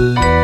Música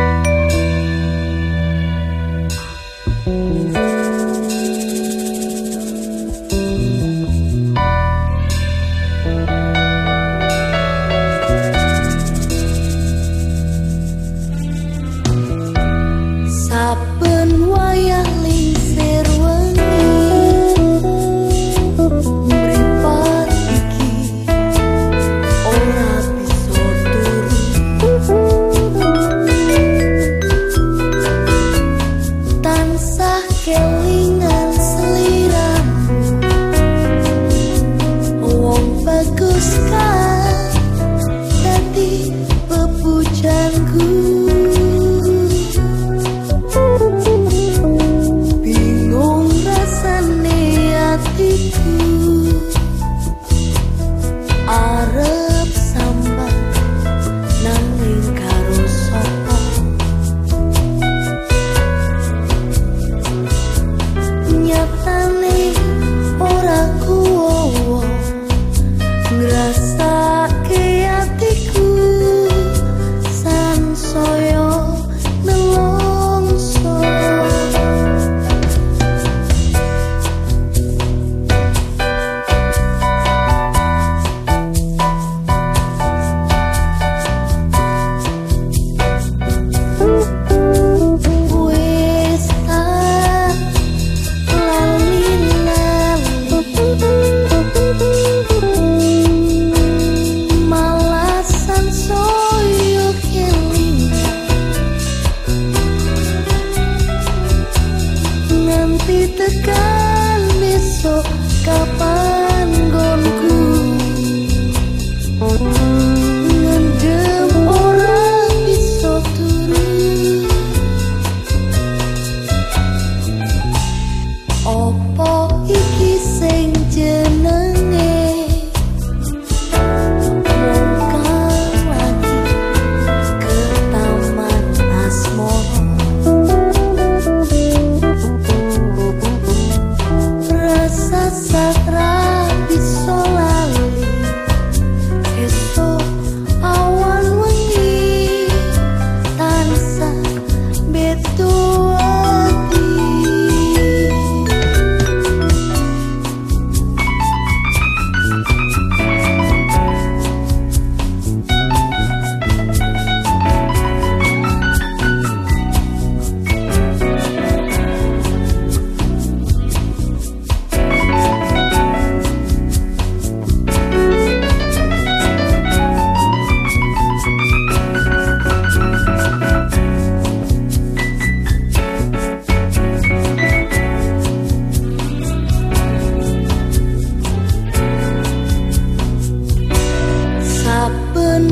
po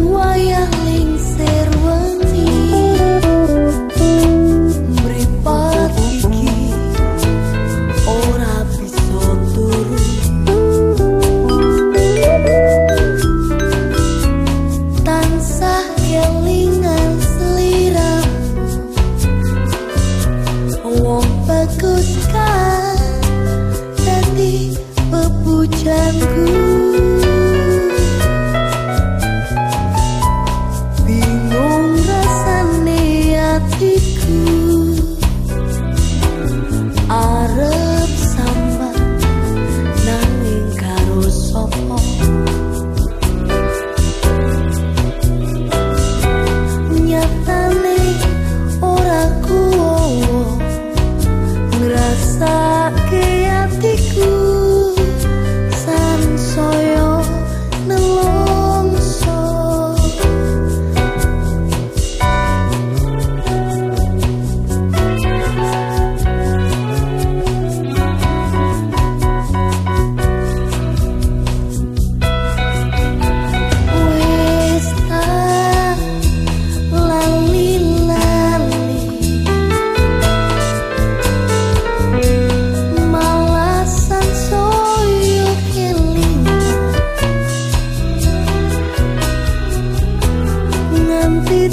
我有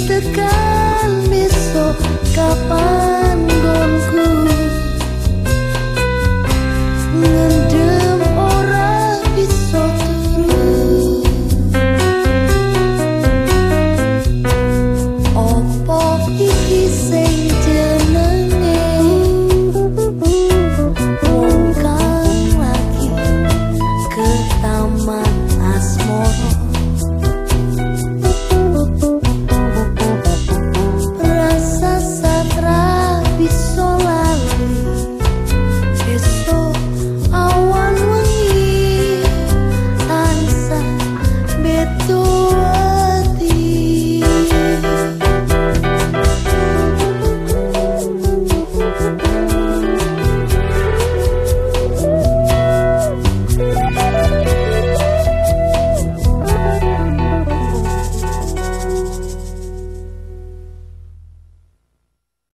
te cambies o capaz So